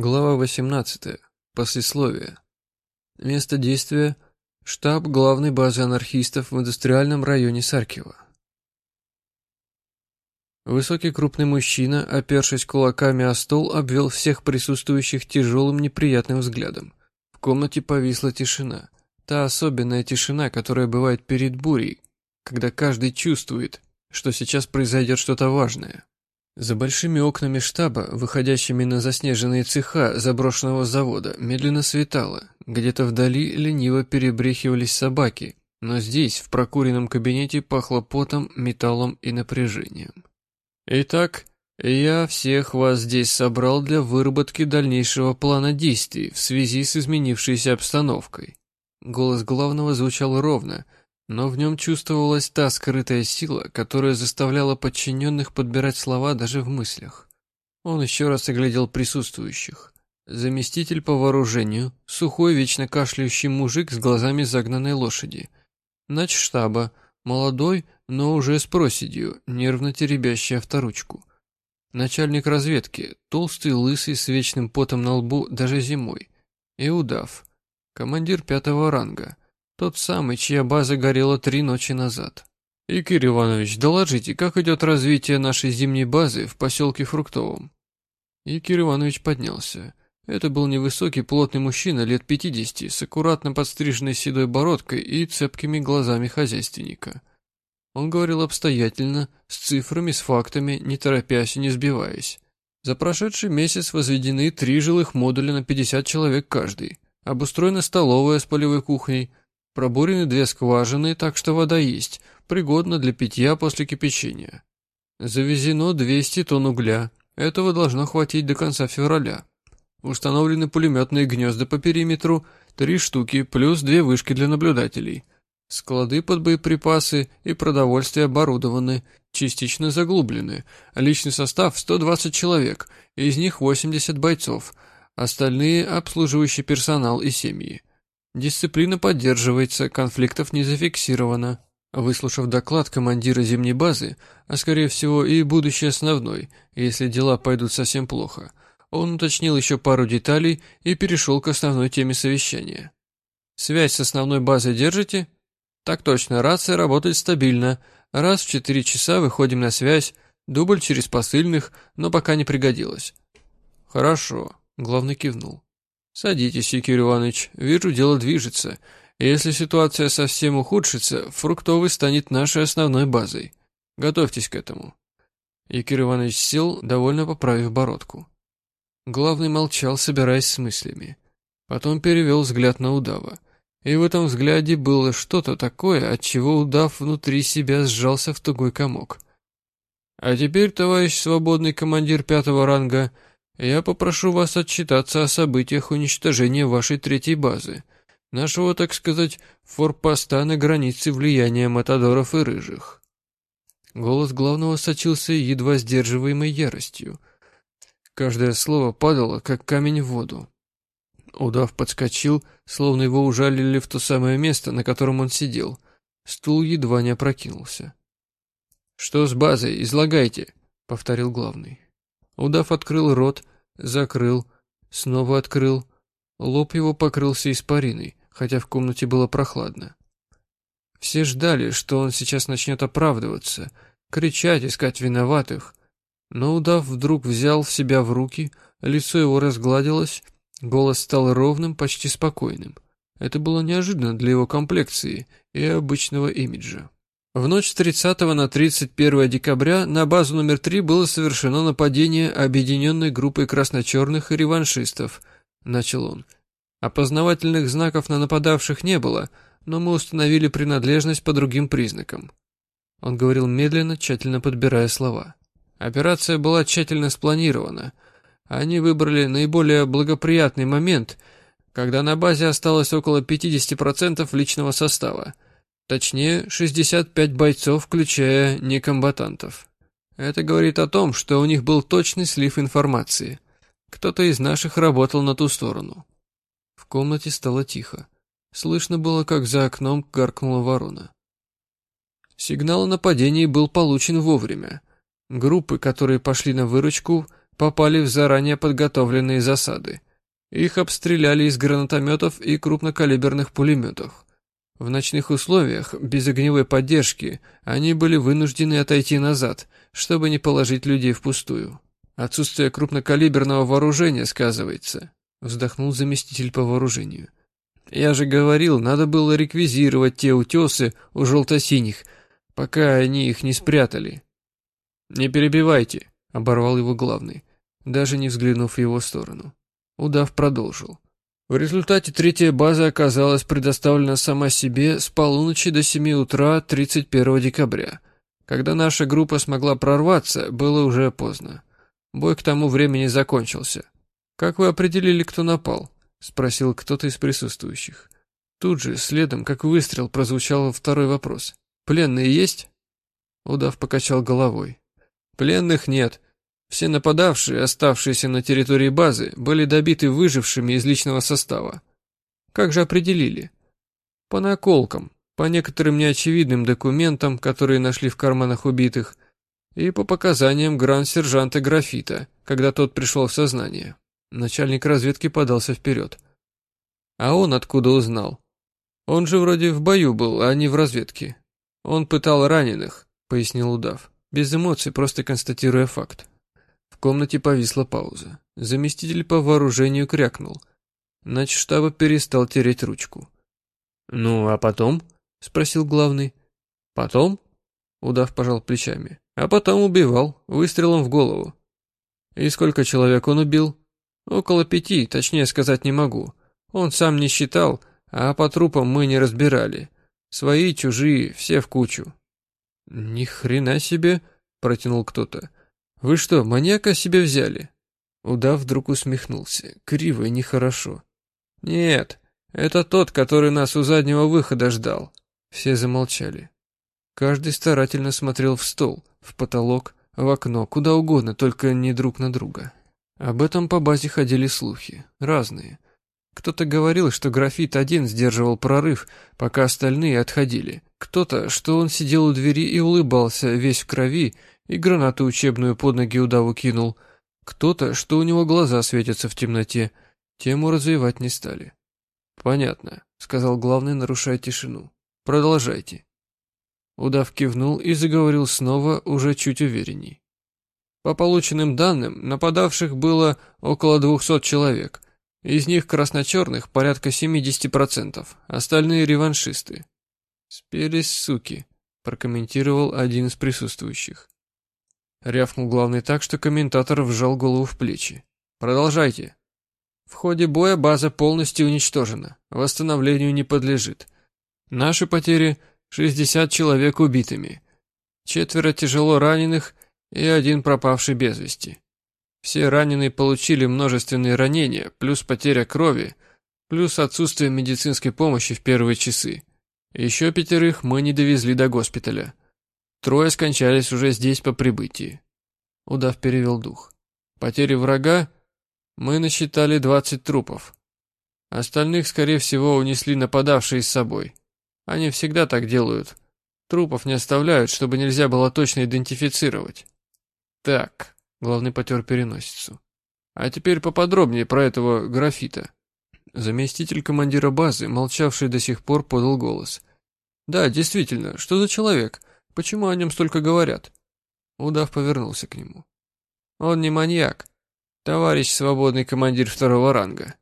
Глава 18. Послесловие. Место действия – штаб главной базы анархистов в индустриальном районе Саркива. Высокий крупный мужчина, опершись кулаками о стол, обвел всех присутствующих тяжелым неприятным взглядом. В комнате повисла тишина. Та особенная тишина, которая бывает перед бурей, когда каждый чувствует, что сейчас произойдет что-то важное. За большими окнами штаба, выходящими на заснеженные цеха заброшенного завода, медленно светало. Где-то вдали лениво перебрехивались собаки, но здесь, в прокуренном кабинете, пахло потом, металлом и напряжением. Итак, я всех вас здесь собрал для выработки дальнейшего плана действий в связи с изменившейся обстановкой. Голос главного звучал ровно – но в нем чувствовалась та скрытая сила, которая заставляла подчиненных подбирать слова даже в мыслях. Он еще раз оглядел присутствующих. Заместитель по вооружению, сухой, вечно кашляющий мужик с глазами загнанной лошади. Начштаба, молодой, но уже с проседью, нервно теребящий авторучку. Начальник разведки, толстый, лысый, с вечным потом на лбу даже зимой. И удав, командир пятого ранга – тот самый, чья база горела три ночи назад. «Игорь Иванович, доложите, как идет развитие нашей зимней базы в поселке Фруктовом?» Игорь Иванович поднялся. Это был невысокий, плотный мужчина лет пятидесяти, с аккуратно подстриженной седой бородкой и цепкими глазами хозяйственника. Он говорил обстоятельно, с цифрами, с фактами, не торопясь и не сбиваясь. За прошедший месяц возведены три жилых модуля на 50 человек каждый. Обустроена столовая с полевой кухней, Пробурены две скважины, так что вода есть, пригодна для питья после кипячения. Завезено 200 тонн угля, этого должно хватить до конца февраля. Установлены пулеметные гнезда по периметру, три штуки, плюс две вышки для наблюдателей. Склады под боеприпасы и продовольствие оборудованы, частично заглублены. Личный состав 120 человек, из них 80 бойцов, остальные – обслуживающий персонал и семьи. Дисциплина поддерживается, конфликтов не зафиксировано. Выслушав доклад командира зимней базы, а скорее всего и будущей основной, если дела пойдут совсем плохо, он уточнил еще пару деталей и перешел к основной теме совещания. «Связь с основной базой держите?» «Так точно, рация работает стабильно. Раз в четыре часа выходим на связь, дубль через посыльных, но пока не пригодилось». «Хорошо», — главный кивнул. «Садитесь, Якир Иванович. Вижу, дело движется. Если ситуация совсем ухудшится, фруктовый станет нашей основной базой. Готовьтесь к этому». Якир Иванович сел, довольно поправив бородку. Главный молчал, собираясь с мыслями. Потом перевел взгляд на удава. И в этом взгляде было что-то такое, от чего удав внутри себя сжался в тугой комок. «А теперь, товарищ свободный командир пятого ранга, — я попрошу вас отчитаться о событиях уничтожения вашей третьей базы, нашего, так сказать, форпоста на границе влияния матадоров и рыжих». Голос главного сочился едва сдерживаемой яростью. Каждое слово падало, как камень в воду. Удав подскочил, словно его ужалили в то самое место, на котором он сидел. Стул едва не опрокинулся. «Что с базой? Излагайте», — повторил главный. Удав открыл рот, закрыл, снова открыл. Лоб его покрылся испариной, хотя в комнате было прохладно. Все ждали, что он сейчас начнет оправдываться, кричать, искать виноватых. Но удав вдруг взял в себя в руки, лицо его разгладилось, голос стал ровным, почти спокойным. Это было неожиданно для его комплекции и обычного имиджа. В ночь с 30 на 31 декабря на базу номер 3 было совершено нападение объединенной группой красно-черных и реваншистов, начал он. Опознавательных знаков на нападавших не было, но мы установили принадлежность по другим признакам. Он говорил медленно, тщательно подбирая слова. Операция была тщательно спланирована. Они выбрали наиболее благоприятный момент, когда на базе осталось около 50% личного состава – Точнее, 65 бойцов, включая некомбатантов. Это говорит о том, что у них был точный слив информации. Кто-то из наших работал на ту сторону. В комнате стало тихо. Слышно было, как за окном гаркнула ворона. Сигнал о нападении был получен вовремя. Группы, которые пошли на выручку, попали в заранее подготовленные засады. Их обстреляли из гранатометов и крупнокалиберных пулеметов. В ночных условиях, без огневой поддержки, они были вынуждены отойти назад, чтобы не положить людей впустую. Отсутствие крупнокалиберного вооружения сказывается, вздохнул заместитель по вооружению. Я же говорил, надо было реквизировать те утесы у желто-синих, пока они их не спрятали. Не перебивайте, оборвал его главный, даже не взглянув в его сторону. Удав продолжил. В результате третья база оказалась предоставлена сама себе с полуночи до 7 утра 31 декабря. Когда наша группа смогла прорваться, было уже поздно. Бой к тому времени закончился. «Как вы определили, кто напал?» — спросил кто-то из присутствующих. Тут же, следом, как выстрел, прозвучал второй вопрос. «Пленные есть?» Удав покачал головой. «Пленных нет. Все нападавшие, оставшиеся на территории базы, были добиты выжившими из личного состава. Как же определили? По наколкам, по некоторым неочевидным документам, которые нашли в карманах убитых, и по показаниям гранд-сержанта Графита, когда тот пришел в сознание. Начальник разведки подался вперед. А он откуда узнал? Он же вроде в бою был, а не в разведке. Он пытал раненых, пояснил удав, без эмоций, просто констатируя факт. В комнате повисла пауза. Заместитель по вооружению крякнул. штаба перестал тереть ручку. «Ну, а потом?» — спросил главный. «Потом?» — удав пожал плечами. «А потом убивал, выстрелом в голову». «И сколько человек он убил?» Около пяти, точнее сказать не могу. Он сам не считал, а по трупам мы не разбирали. Свои, чужие, все в кучу. Ни хрена себе, протянул кто-то. Вы что, маньяка себе взяли? Удав вдруг усмехнулся. Криво и нехорошо. Нет, это тот, который нас у заднего выхода ждал. Все замолчали. Каждый старательно смотрел в стол, в потолок, в окно, куда угодно, только не друг на друга. Об этом по базе ходили слухи, разные. Кто-то говорил, что графит один сдерживал прорыв, пока остальные отходили. Кто-то, что он сидел у двери и улыбался, весь в крови, и гранату учебную под ноги удаву кинул. Кто-то, что у него глаза светятся в темноте. Тему развивать не стали. «Понятно», — сказал главный, нарушая тишину. «Продолжайте». Удав кивнул и заговорил снова, уже чуть уверенней. По полученным данным, нападавших было около 200 человек. Из них красно-черных порядка 70%, остальные реваншисты. «Спелись, суки», — прокомментировал один из присутствующих. Рявкнул главный так, что комментатор вжал голову в плечи. «Продолжайте». В ходе боя база полностью уничтожена, восстановлению не подлежит. Наши потери — 60 человек убитыми, четверо тяжело раненых и один пропавший без вести. Все раненые получили множественные ранения, плюс потеря крови, плюс отсутствие медицинской помощи в первые часы. Еще пятерых мы не довезли до госпиталя. Трое скончались уже здесь по прибытии. Удав перевел дух. Потери врага мы насчитали 20 трупов. Остальных, скорее всего, унесли нападавшие с собой. Они всегда так делают. Трупов не оставляют, чтобы нельзя было точно идентифицировать. Так, главный потер переносицу. А теперь поподробнее про этого графита. Заместитель командира базы, молчавший до сих пор, подал голос. Да, действительно, что за человек? Почему о нем столько говорят? Удав повернулся к нему. Он не маньяк. Товарищ свободный командир второго ранга.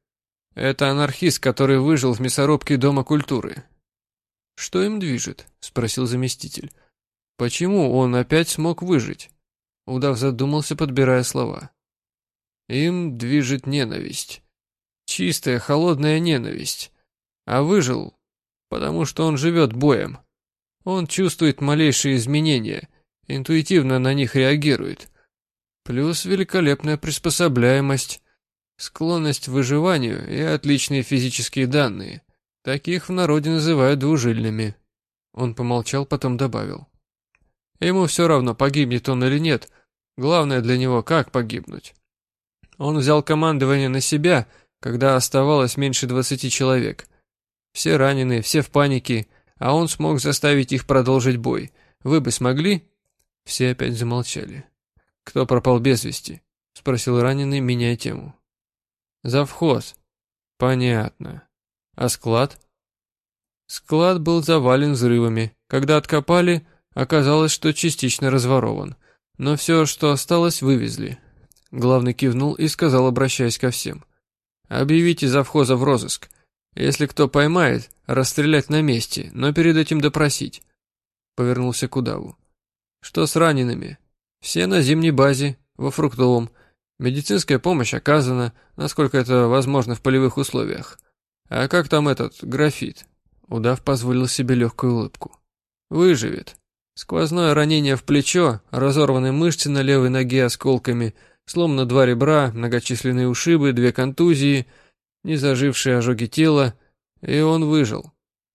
Это анархист, который выжил в мясорубке Дома культуры. Что им движет? Спросил заместитель. Почему он опять смог выжить? Удав задумался, подбирая слова. Им движет ненависть. Чистая, холодная ненависть. А выжил, потому что он живет боем. Он чувствует малейшие изменения, интуитивно на них реагирует. Плюс великолепная приспособляемость, склонность к выживанию и отличные физические данные. Таких в народе называют двужильными. Он помолчал, потом добавил. Ему все равно, погибнет он или нет. Главное для него, как погибнуть. Он взял командование на себя, когда оставалось меньше двадцати человек. Все ранены, все в панике, а он смог заставить их продолжить бой. Вы бы смогли? Все опять замолчали. Кто пропал без вести? спросил раненый, меняя тему. Завхоз. Понятно. А склад? Склад был завален взрывами. Когда откопали, оказалось, что частично разворован. Но все, что осталось, вывезли. Главный кивнул и сказал, обращаясь ко всем. «Объявите завхоза в розыск. Если кто поймает, расстрелять на месте, но перед этим допросить». Повернулся к удаву. «Что с ранеными? Все на зимней базе, во фруктовом. Медицинская помощь оказана, насколько это возможно в полевых условиях. А как там этот графит?» Удав позволил себе легкую улыбку. «Выживет. Сквозное ранение в плечо, разорванные мышцы на левой ноге осколками, сломано два ребра, многочисленные ушибы, две контузии, незажившие ожоги тела, и он выжил.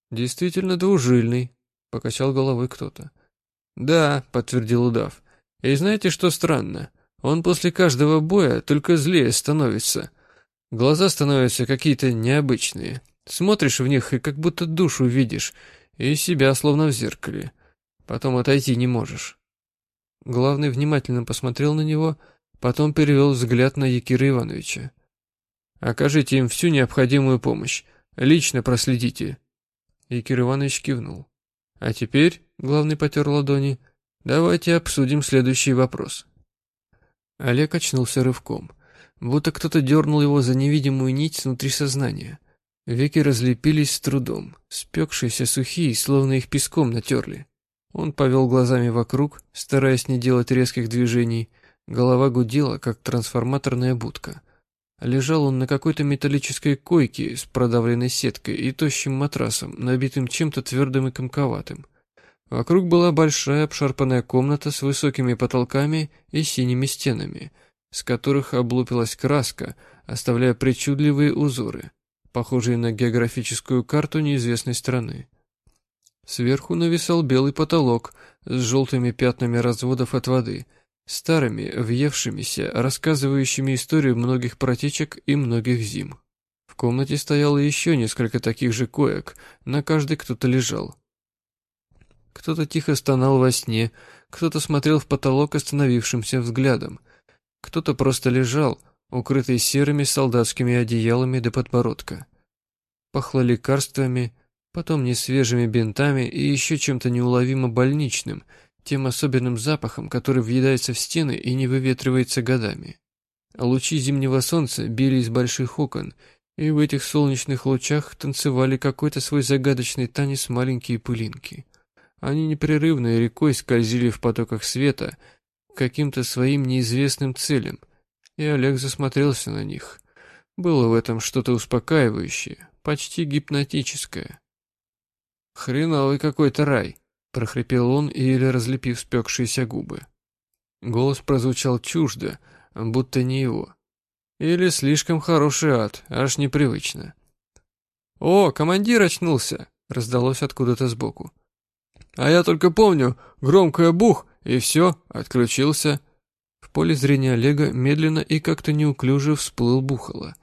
Действительно двужильный, покачал головой кто-то. Да, подтвердил удав. И знаете, что странно? Он после каждого боя только злее становится. Глаза становятся какие-то необычные. Смотришь в них и как будто душу видишь, и себя словно в зеркале. Потом отойти не можешь. Главный внимательно посмотрел на него, потом перевел взгляд на Якира Ивановича. «Окажите им всю необходимую помощь. Лично проследите». Якир Иванович кивнул. «А теперь», — главный потер ладони, — «давайте обсудим следующий вопрос». Олег очнулся рывком, будто кто-то дернул его за невидимую нить внутри сознания. Веки разлепились с трудом, спекшиеся сухие, словно их песком натерли. Он повел глазами вокруг, стараясь не делать резких движений. Голова гудела, как трансформаторная будка. Лежал он на какой-то металлической койке с продавленной сеткой и тощим матрасом, набитым чем-то твердым и комковатым. Вокруг была большая обшарпанная комната с высокими потолками и синими стенами, с которых облупилась краска, оставляя причудливые узоры, похожие на географическую карту неизвестной страны. Сверху нависал белый потолок с желтыми пятнами разводов от воды, старыми, въевшимися, рассказывающими историю многих протечек и многих зим. В комнате стояло еще несколько таких же коек, на каждой кто-то лежал. Кто-то тихо стонал во сне, кто-то смотрел в потолок остановившимся взглядом, кто-то просто лежал, укрытый серыми солдатскими одеялами до подбородка. Пахло лекарствами, потом несвежими бинтами и еще чем-то неуловимо больничным, тем особенным запахом, который въедается в стены и не выветривается годами. Лучи зимнего солнца били из больших окон, и в этих солнечных лучах танцевали какой-то свой загадочный танец маленькие пылинки. Они непрерывной рекой скользили в потоках света каким-то своим неизвестным целям, и Олег засмотрелся на них. Было в этом что-то успокаивающее, почти гипнотическое. «Хреновый какой-то рай», — прохрипел он, еле разлепив спекшиеся губы. Голос прозвучал чуждо, будто не его. Или слишком хороший ад, аж непривычно. «О, командир очнулся!» — раздалось откуда-то сбоку. «А я только помню, громкое бух, и все, отключился». В поле зрения Олега медленно и как-то неуклюже всплыл Бухало.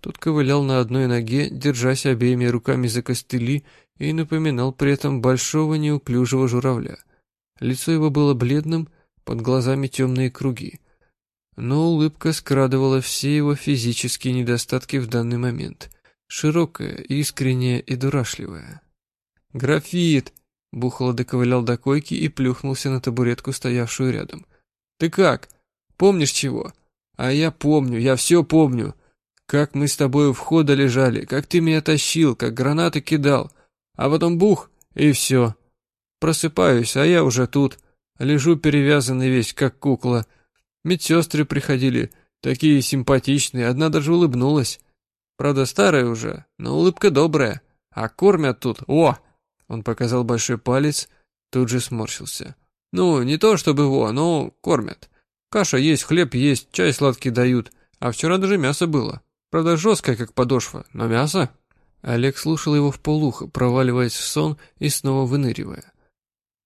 Тот ковылял на одной ноге, держась обеими руками за костыли и напоминал при этом большого неуклюжего журавля. Лицо его было бледным, под глазами темные круги. Но улыбка скрадывала все его физические недостатки в данный момент. Широкая, искренняя и дурашливая. «Графит!» — Бухало доковылял до койки и плюхнулся на табуретку, стоявшую рядом. «Ты как? Помнишь чего?» «А я помню, я все помню. Как мы с тобой у входа лежали, как ты меня тащил, как гранаты кидал. А потом бух, и все. Просыпаюсь, а я уже тут. Лежу перевязанный весь, как кукла. Медсестры приходили, такие симпатичные, одна даже улыбнулась. Правда, старая уже, но улыбка добрая. А кормят тут, о!» Он показал большой палец, тут же сморщился. «Ну, не то чтобы его, но кормят. Каша есть, хлеб есть, чай сладкий дают. А вчера даже мясо было. Правда, жесткое, как подошва, но мясо...» Олег слушал его в полухо, проваливаясь в сон и снова выныривая.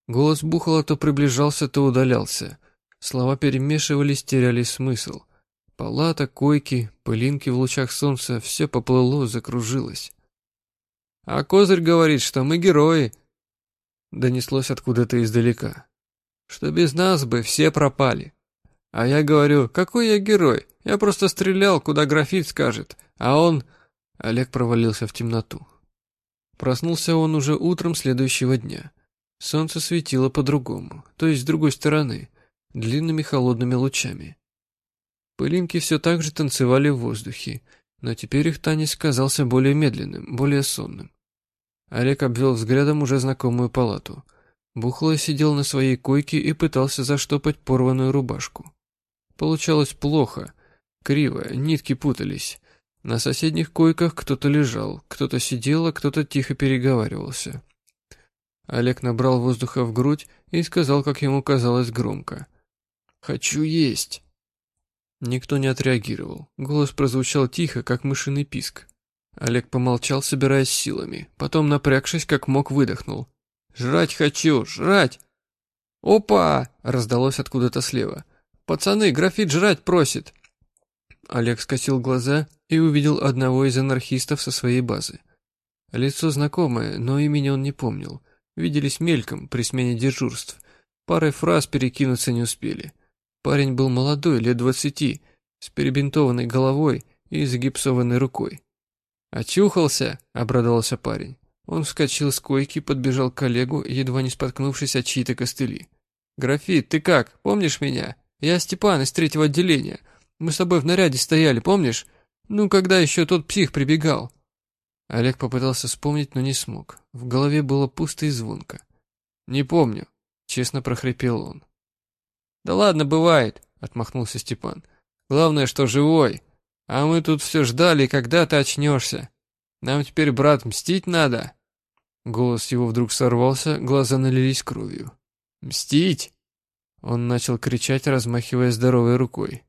Голос Бухала то приближался, то удалялся. Слова перемешивались, теряли смысл. Палата, койки, пылинки в лучах солнца, все поплыло, закружилось. «А Козырь говорит, что мы герои!» Донеслось откуда-то издалека. «Что без нас бы все пропали!» А я говорю, какой я герой? Я просто стрелял, куда графит скажет. А он... Олег провалился в темноту. Проснулся он уже утром следующего дня. Солнце светило по-другому, то есть с другой стороны, длинными холодными лучами. Пылинки все так же танцевали в воздухе, но теперь их танец казался более медленным, более сонным. Олег обвел взглядом уже знакомую палату. Бухло сидел на своей койке и пытался заштопать порванную рубашку. Получалось плохо, криво, нитки путались. На соседних койках кто-то лежал, кто-то сидел, а кто-то тихо переговаривался. Олег набрал воздуха в грудь и сказал, как ему казалось, громко. «Хочу есть!» Никто не отреагировал. Голос прозвучал тихо, как мышиный писк. Олег помолчал, собираясь силами. Потом, напрягшись, как мог, выдохнул. «Жрать хочу! Жрать!» «Опа!» — раздалось откуда-то слева. «Пацаны, графит жрать просит!» Олег скосил глаза и увидел одного из анархистов со своей базы. Лицо знакомое, но имени он не помнил. Виделись мельком при смене дежурств. Парой фраз перекинуться не успели. Парень был молодой, лет двадцати, с перебинтованной головой и загипсованной рукой. «Очухался!» — обрадовался парень. Он вскочил с койки, подбежал к коллегу, едва не споткнувшись от чьи-то костыли. «Графит, ты как? Помнишь меня? Я Степан из третьего отделения. Мы с тобой в наряде стояли, помнишь? Ну, когда еще тот псих прибегал?» Олег попытался вспомнить, но не смог. В голове было пусто и звонко. «Не помню», — честно прохрипел он. «Да ладно, бывает», — отмахнулся Степан. «Главное, что живой. А мы тут все ждали, когда ты очнешься. Нам теперь, брат, мстить надо». Голос его вдруг сорвался, глаза налились кровью. «Мстить?» Он начал кричать, размахивая здоровой рукой.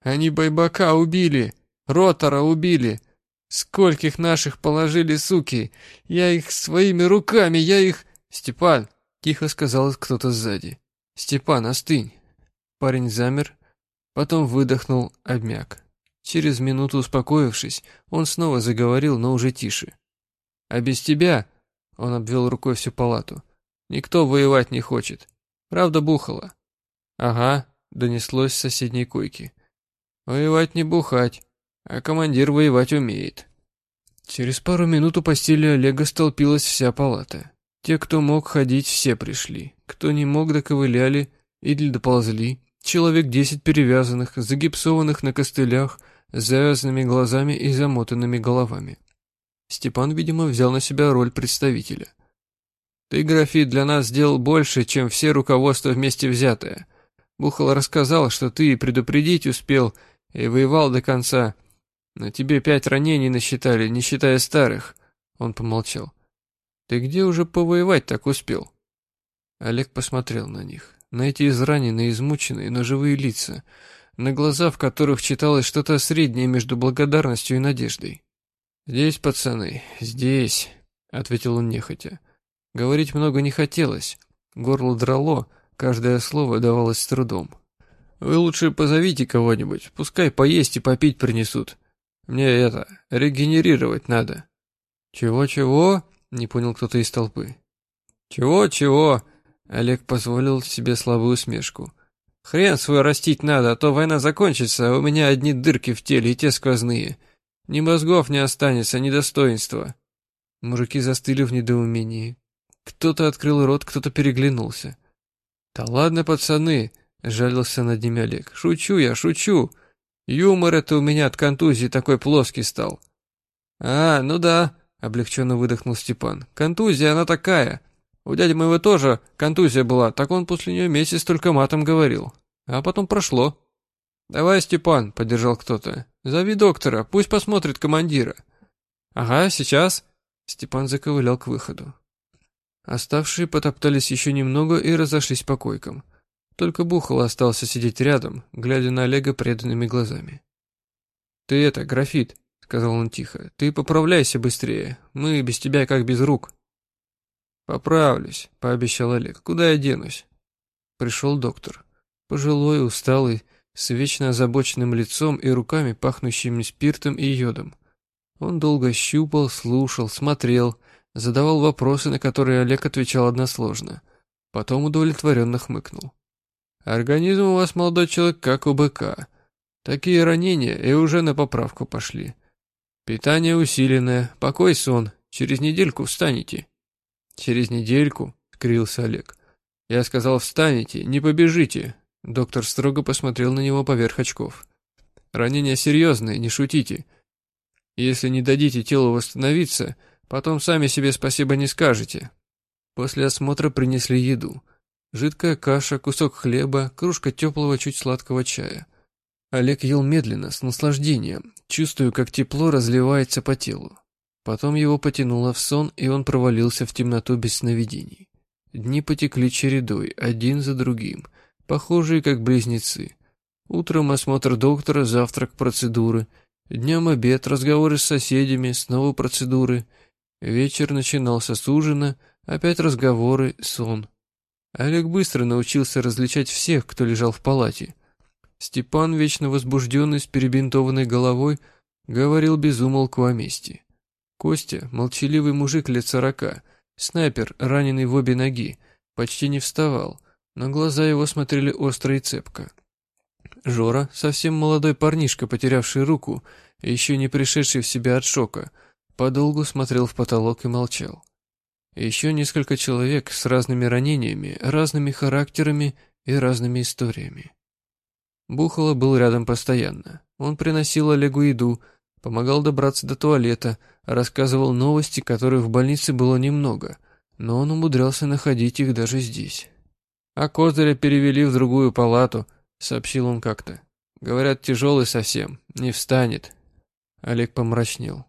«Они Байбака убили! Ротора убили! Скольких наших положили, суки! Я их своими руками, я их...» «Степан!» — тихо сказал кто-то сзади. «Степан, остынь!» Парень замер, потом выдохнул, обмяк. Через минуту успокоившись, он снова заговорил, но уже тише. «А без тебя...» — он обвел рукой всю палату. «Никто воевать не хочет. Правда, бухало?» «Ага», — донеслось с соседней койки. «Воевать не бухать а командир воевать умеет. Через пару минут у постели Олега столпилась вся палата. Те, кто мог ходить, все пришли. Кто не мог, доковыляли или доползли. Человек десять перевязанных, загипсованных на костылях, с завязанными глазами и замотанными головами. Степан, видимо, взял на себя роль представителя. «Ты, графит, для нас сделал больше, чем все руководства вместе взятое. Бухал рассказал, что ты предупредить успел и воевал до конца, «На тебе пять ранений насчитали, не считая старых», — он помолчал. «Ты где уже повоевать так успел?» Олег посмотрел на них, на эти израненные, измученные, но живые лица, на глаза, в которых читалось что-то среднее между благодарностью и надеждой. «Здесь, пацаны, здесь», — ответил он нехотя. Говорить много не хотелось, горло драло, каждое слово давалось с трудом. «Вы лучше позовите кого-нибудь, пускай поесть и попить принесут. Мне это, регенерировать надо». «Чего-чего?» — не понял кто-то из толпы. «Чего-чего?» — Олег позволил себе слабую усмешку. «Хрен свой растить надо, а то война закончится, а у меня одни дырки в теле и те сквозные. Ни мозгов не останется, ни достоинства». Мужики застыли в недоумении. Кто-то открыл рот, кто-то переглянулся. «Да ладно, пацаны!» — жалился над ними Олег. «Шучу я, шучу! Юмор это у меня от контузии такой плоский стал. А, ну да, облегченно выдохнул Степан. Контузия она такая. У дяди моего тоже контузия была, так он после нее месяц только матом говорил. А потом прошло. Давай, Степан, поддержал кто-то. Зови доктора, пусть посмотрит командира. Ага, сейчас. Степан заковылял к выходу. Оставшие потоптались еще немного и разошлись по койкам. Только Бухало остался сидеть рядом, глядя на Олега преданными глазами. «Ты это, графит», — сказал он тихо, — «ты поправляйся быстрее, мы без тебя как без рук». «Поправлюсь», — пообещал Олег, — «куда я денусь?» Пришел доктор, пожилой, усталый, с вечно озабоченным лицом и руками, пахнущими спиртом и йодом. Он долго щупал, слушал, смотрел, задавал вопросы, на которые Олег отвечал односложно. Потом удовлетворенно хмыкнул. Организм у вас, молодой человек, как у быка. Такие ранения и уже на поправку пошли. Питание усиленное, покой, сон. Через недельку встанете. Через недельку, скрился Олег. Я сказал, встанете, не побежите. Доктор строго посмотрел на него поверх очков. Ранения серьезные, не шутите. Если не дадите телу восстановиться, потом сами себе спасибо не скажете. После осмотра принесли еду. Жидкая каша, кусок хлеба, кружка теплого, чуть сладкого чая. Олег ел медленно, с наслаждением, чувствуя, как тепло разливается по телу. Потом его потянуло в сон, и он провалился в темноту без сновидений. Дни потекли чередой, один за другим, похожие как близнецы. Утром осмотр доктора, завтрак, процедуры. Днем обед, разговоры с соседями, снова процедуры. Вечер начинался с ужина, опять разговоры, сон. Олег быстро научился различать всех, кто лежал в палате. Степан, вечно возбужденный, с перебинтованной головой, говорил без умолку о мести. Костя, молчаливый мужик лет сорока, снайпер, раненый в обе ноги, почти не вставал, но глаза его смотрели остро и цепко. Жора, совсем молодой парнишка, потерявший руку, еще не пришедший в себя от шока, подолгу смотрел в потолок и молчал. Еще несколько человек с разными ранениями, разными характерами и разными историями. Бухало был рядом постоянно. Он приносил Олегу еду, помогал добраться до туалета, рассказывал новости, которых в больнице было немного, но он умудрялся находить их даже здесь. А Козыря перевели в другую палату, сообщил он как-то. Говорят, тяжелый совсем, не встанет. Олег помрачнел.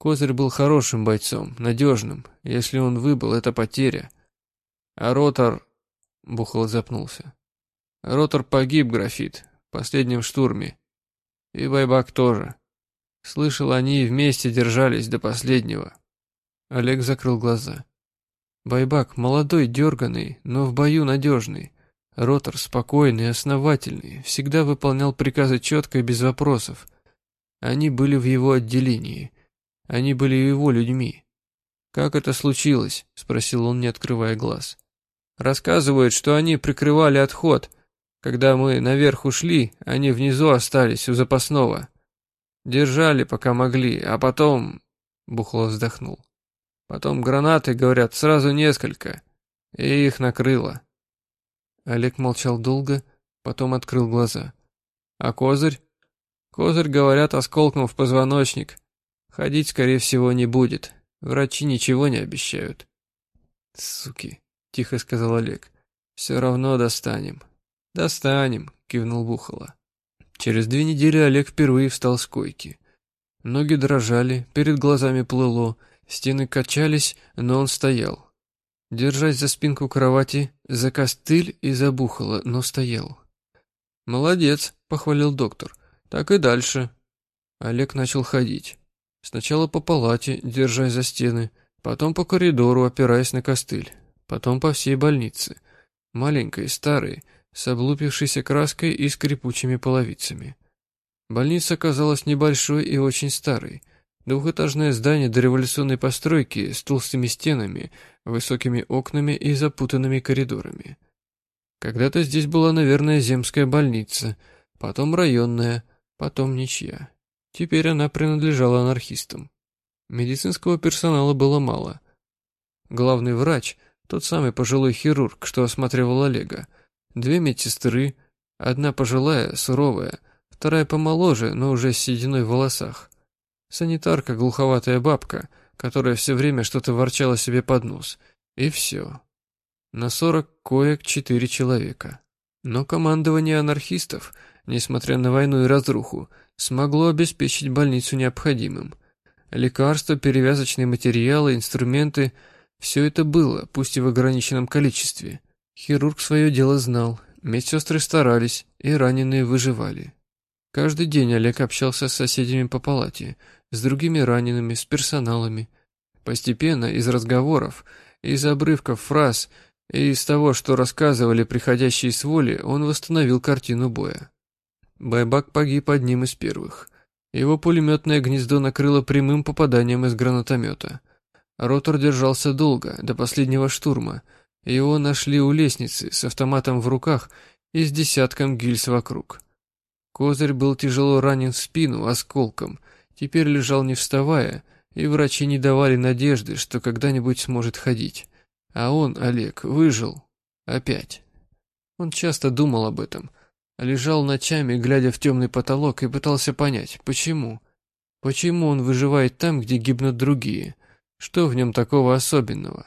Козырь был хорошим бойцом, надежным. Если он выбыл, это потеря. А Ротор... Бухал запнулся. Ротор погиб, графит, в последнем штурме. И Байбак тоже. Слышал, они вместе держались до последнего. Олег закрыл глаза. Байбак молодой, дерганный, но в бою надежный. Ротор спокойный, основательный, всегда выполнял приказы четко и без вопросов. Они были в его отделении. Они были его людьми. «Как это случилось?» — спросил он, не открывая глаз. «Рассказывают, что они прикрывали отход. Когда мы наверх ушли, они внизу остались, у запасного. Держали, пока могли, а потом...» — Бухло вздохнул. «Потом гранаты, говорят, сразу несколько, и их накрыло». Олег молчал долго, потом открыл глаза. «А козырь?» «Козырь, говорят, осколкнул в позвоночник. Ходить, скорее всего, не будет. Врачи ничего не обещают. Суки, тихо сказал Олег. Все равно достанем. Достанем, кивнул Бухало. Через две недели Олег впервые встал с койки. Ноги дрожали, перед глазами плыло, стены качались, но он стоял. Держась за спинку кровати, за костыль и за Бухало, но стоял. «Молодец», — похвалил доктор. «Так и дальше». Олег начал ходить. Сначала по палате, держась за стены, потом по коридору, опираясь на костыль, потом по всей больнице. Маленькой, старой, с облупившейся краской и скрипучими половицами. Больница казалась небольшой и очень старой. Двухэтажное здание дореволюционной постройки с толстыми стенами, высокими окнами и запутанными коридорами. Когда-то здесь была, наверное, земская больница, потом районная, потом ничья. Теперь она принадлежала анархистам. Медицинского персонала было мало. Главный врач, тот самый пожилой хирург, что осматривал Олега, две медсестры, одна пожилая, суровая, вторая помоложе, но уже с сединой в волосах. Санитарка, глуховатая бабка, которая все время что-то ворчала себе под нос. И все. На сорок коек четыре человека. Но командование анархистов, несмотря на войну и разруху, смогло обеспечить больницу необходимым. Лекарства, перевязочные материалы, инструменты – все это было, пусть и в ограниченном количестве. Хирург свое дело знал, медсестры старались, и раненые выживали. Каждый день Олег общался с соседями по палате, с другими ранеными, с персоналами. Постепенно из разговоров, из обрывков фраз и из того, что рассказывали приходящие с воли, он восстановил картину боя. Байбак погиб одним из первых. Его пулеметное гнездо накрыло прямым попаданием из гранатомета. Ротор держался долго, до последнего штурма. Его нашли у лестницы, с автоматом в руках и с десятком гильз вокруг. Козырь был тяжело ранен в спину осколком, теперь лежал не вставая, и врачи не давали надежды, что когда-нибудь сможет ходить. А он, Олег, выжил. Опять. Он часто думал об этом. Лежал ночами, глядя в темный потолок, и пытался понять, почему. Почему он выживает там, где гибнут другие? Что в нем такого особенного?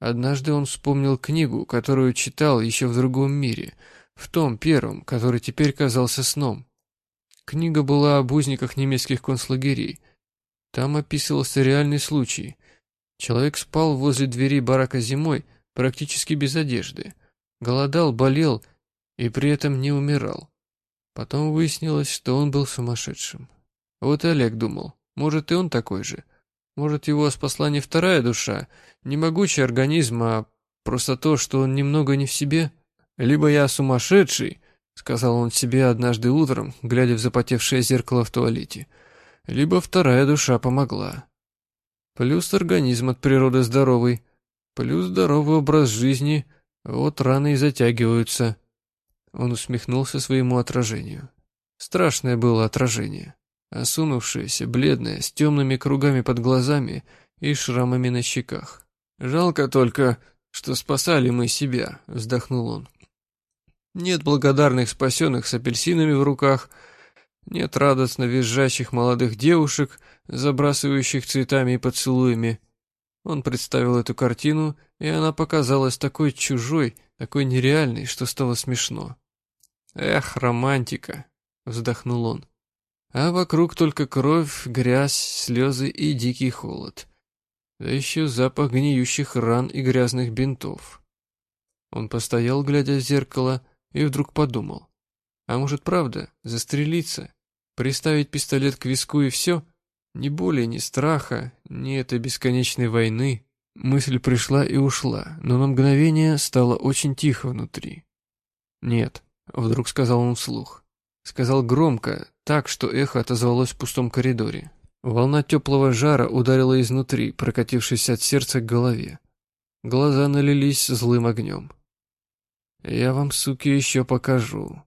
Однажды он вспомнил книгу, которую читал еще в другом мире, в том первом, который теперь казался сном. Книга была об узниках немецких концлагерей. Там описывался реальный случай. Человек спал возле двери барака зимой, практически без одежды. Голодал, болел и при этом не умирал. Потом выяснилось, что он был сумасшедшим. Вот Олег думал, может и он такой же. Может его спасла не вторая душа, не могучий организм, а просто то, что он немного не в себе? Либо я сумасшедший, сказал он себе однажды утром, глядя в запотевшее зеркало в туалете, либо вторая душа помогла. Плюс организм от природы здоровый, плюс здоровый образ жизни, вот раны и затягиваются. Он усмехнулся своему отражению. Страшное было отражение. Осунувшееся, бледное, с темными кругами под глазами и шрамами на щеках. «Жалко только, что спасали мы себя», — вздохнул он. «Нет благодарных спасенных с апельсинами в руках, нет радостно визжащих молодых девушек, забрасывающих цветами и поцелуями». Он представил эту картину, и она показалась такой чужой, такой нереальной, что стало смешно. «Эх, романтика!» — вздохнул он. А вокруг только кровь, грязь, слезы и дикий холод. Да еще запах гниющих ран и грязных бинтов. Он постоял, глядя в зеркало, и вдруг подумал. А может, правда, застрелиться? Приставить пистолет к виску и все? Ни боли, ни страха, ни этой бесконечной войны. Мысль пришла и ушла, но на мгновение стало очень тихо внутри. «Нет», — вдруг сказал он вслух. Сказал громко, так, что эхо отозвалось в пустом коридоре. Волна теплого жара ударила изнутри, прокатившись от сердца к голове. Глаза налились злым огнем. «Я вам, суки, еще покажу.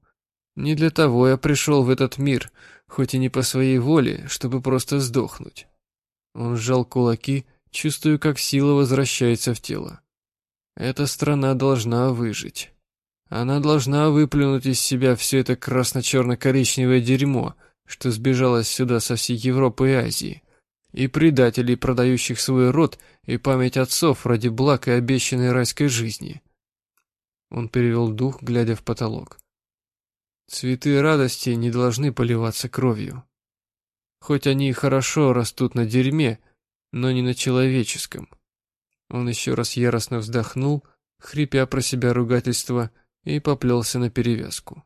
Не для того я пришел в этот мир, хоть и не по своей воле, чтобы просто сдохнуть». Он сжал кулаки, чувствуя, как сила возвращается в тело. «Эта страна должна выжить». Она должна выплюнуть из себя все это красно-черно-коричневое дерьмо, что сбежало сюда со всей Европы и Азии, и предателей, продающих свой род и память отцов ради благ и обещанной райской жизни. Он перевел дух, глядя в потолок. Цветы радости не должны поливаться кровью. Хоть они и хорошо растут на дерьме, но не на человеческом. Он еще раз яростно вздохнул, хрипя про себя ругательство, и поплелся на перевязку.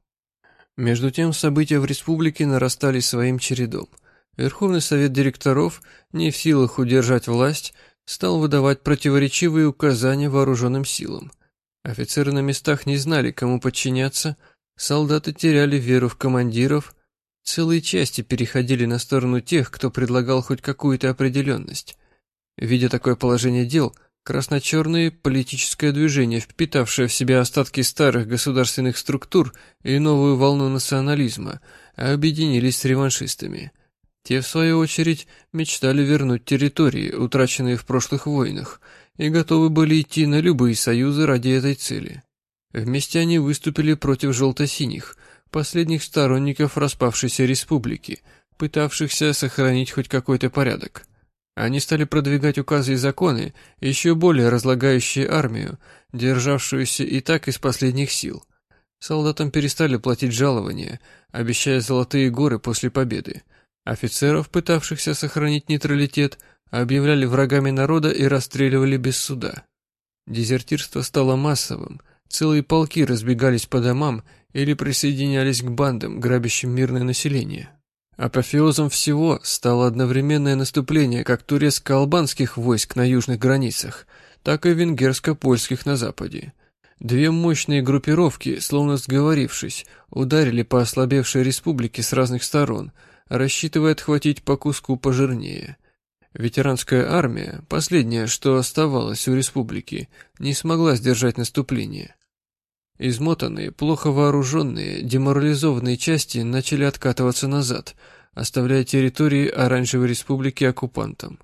Между тем события в республике нарастали своим чередом. Верховный совет директоров, не в силах удержать власть, стал выдавать противоречивые указания вооруженным силам. Офицеры на местах не знали, кому подчиняться, солдаты теряли веру в командиров, целые части переходили на сторону тех, кто предлагал хоть какую-то определенность. Видя такое положение дел, Красно-черное политическое движение, впитавшее в себя остатки старых государственных структур и новую волну национализма, объединились с реваншистами. Те, в свою очередь, мечтали вернуть территории, утраченные в прошлых войнах, и готовы были идти на любые союзы ради этой цели. Вместе они выступили против желто-синих, последних сторонников распавшейся республики, пытавшихся сохранить хоть какой-то порядок. Они стали продвигать указы и законы, еще более разлагающие армию, державшуюся и так из последних сил. Солдатам перестали платить жалования, обещая золотые горы после победы. Офицеров, пытавшихся сохранить нейтралитет, объявляли врагами народа и расстреливали без суда. Дезертирство стало массовым, целые полки разбегались по домам или присоединялись к бандам, грабящим мирное население. Апофеозом всего стало одновременное наступление как турецко-албанских войск на южных границах, так и венгерско-польских на западе. Две мощные группировки, словно сговорившись, ударили по ослабевшей республике с разных сторон, рассчитывая отхватить по куску пожирнее. Ветеранская армия, последняя, что оставалась у республики, не смогла сдержать наступление. Измотанные, плохо вооруженные, деморализованные части начали откатываться назад, оставляя территории Оранжевой Республики оккупантам.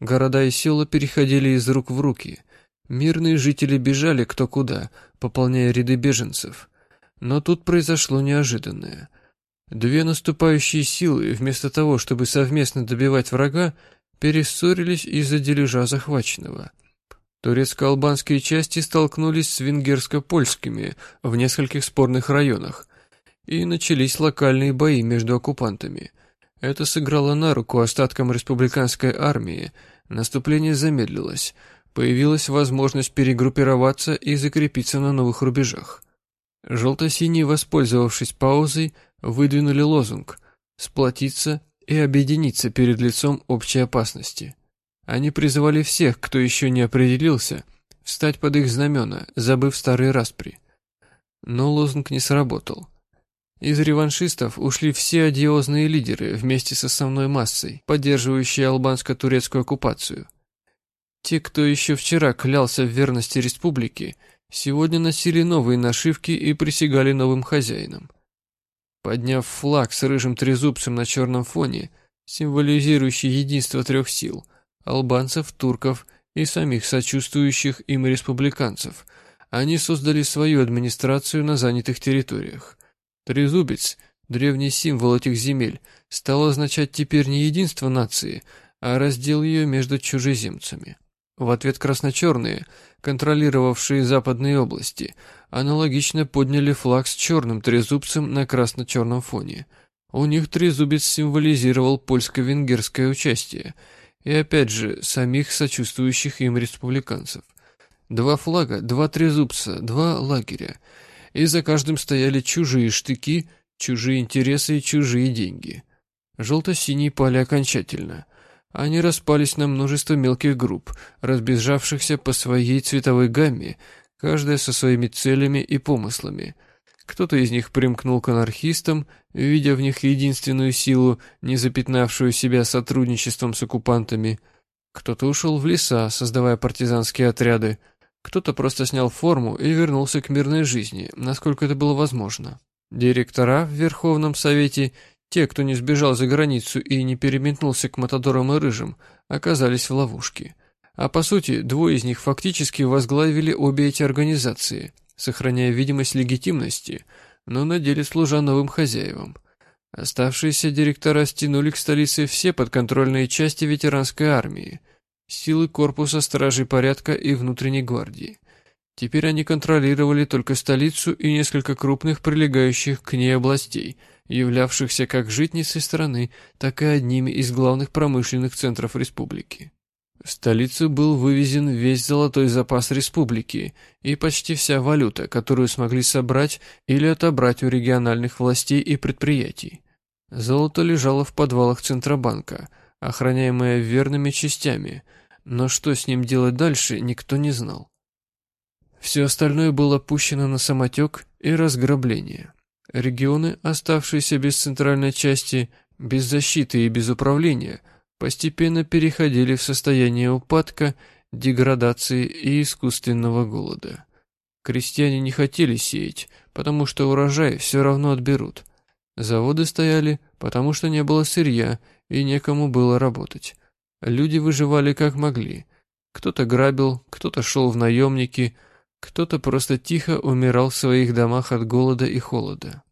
Города и села переходили из рук в руки. Мирные жители бежали кто куда, пополняя ряды беженцев. Но тут произошло неожиданное. Две наступающие силы, вместо того, чтобы совместно добивать врага, перессорились из-за дележа захваченного. Турецко-албанские части столкнулись с венгерско-польскими в нескольких спорных районах, и начались локальные бои между оккупантами. Это сыграло на руку остаткам республиканской армии, наступление замедлилось, появилась возможность перегруппироваться и закрепиться на новых рубежах. Желто-синие, воспользовавшись паузой, выдвинули лозунг «Сплотиться и объединиться перед лицом общей опасности». Они призывали всех, кто еще не определился, встать под их знамена, забыв старые распри. Но лозунг не сработал. Из реваншистов ушли все одиозные лидеры вместе с основной массой, поддерживающей албанско-турецкую оккупацию. Те, кто еще вчера клялся в верности республике, сегодня носили новые нашивки и присягали новым хозяинам. Подняв флаг с рыжим трезубцем на черном фоне, символизирующий единство трех сил – албанцев, турков и самих сочувствующих им республиканцев. Они создали свою администрацию на занятых территориях. Трезубец, древний символ этих земель, стал означать теперь не единство нации, а раздел ее между чужеземцами. В ответ красно-черные, контролировавшие западные области, аналогично подняли флаг с черным трезубцем на красно-черном фоне. У них трезубец символизировал польско-венгерское участие – и опять же, самих сочувствующих им республиканцев. Два флага, два трезубца, два лагеря. И за каждым стояли чужие штыки, чужие интересы и чужие деньги. Желто-синие пали окончательно. Они распались на множество мелких групп, разбежавшихся по своей цветовой гамме, каждая со своими целями и помыслами – кто-то из них примкнул к анархистам, видя в них единственную силу, не запятнавшую себя сотрудничеством с оккупантами. Кто-то ушел в леса, создавая партизанские отряды. Кто-то просто снял форму и вернулся к мирной жизни, насколько это было возможно. Директора в Верховном Совете, те, кто не сбежал за границу и не переметнулся к Матадорам и Рыжим, оказались в ловушке. А по сути, двое из них фактически возглавили обе эти организации – сохраняя видимость легитимности, но на деле служа новым хозяевам. Оставшиеся директора стянули к столице все подконтрольные части ветеранской армии, силы корпуса стражей порядка и внутренней гвардии. Теперь они контролировали только столицу и несколько крупных прилегающих к ней областей, являвшихся как житницей страны, так и одними из главных промышленных центров республики. В столицу был вывезен весь золотой запас республики и почти вся валюта, которую смогли собрать или отобрать у региональных властей и предприятий. Золото лежало в подвалах Центробанка, охраняемое верными частями, но что с ним делать дальше, никто не знал. Все остальное было пущено на самотек и разграбление. Регионы, оставшиеся без центральной части, без защиты и без управления – постепенно переходили в состояние упадка, деградации и искусственного голода. Крестьяне не хотели сеять, потому что урожай все равно отберут. Заводы стояли, потому что не было сырья и некому было работать. Люди выживали как могли. Кто-то грабил, кто-то шел в наемники, кто-то просто тихо умирал в своих домах от голода и холода.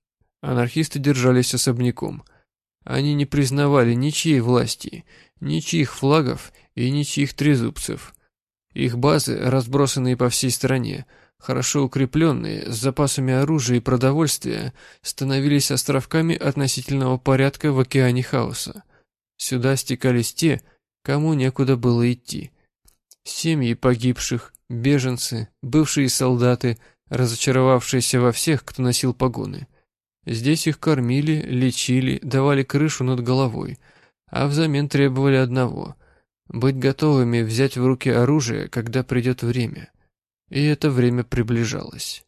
Анархисты держались особняком – они не признавали ничьей власти, ничьих флагов и ничьих трезубцев. Их базы, разбросанные по всей стране, хорошо укрепленные, с запасами оружия и продовольствия, становились островками относительного порядка в океане хаоса. Сюда стекались те, кому некуда было идти. Семьи погибших, беженцы, бывшие солдаты, разочаровавшиеся во всех, кто носил погоны – Здесь их кормили, лечили, давали крышу над головой, а взамен требовали одного — быть готовыми взять в руки оружие, когда придет время. И это время приближалось.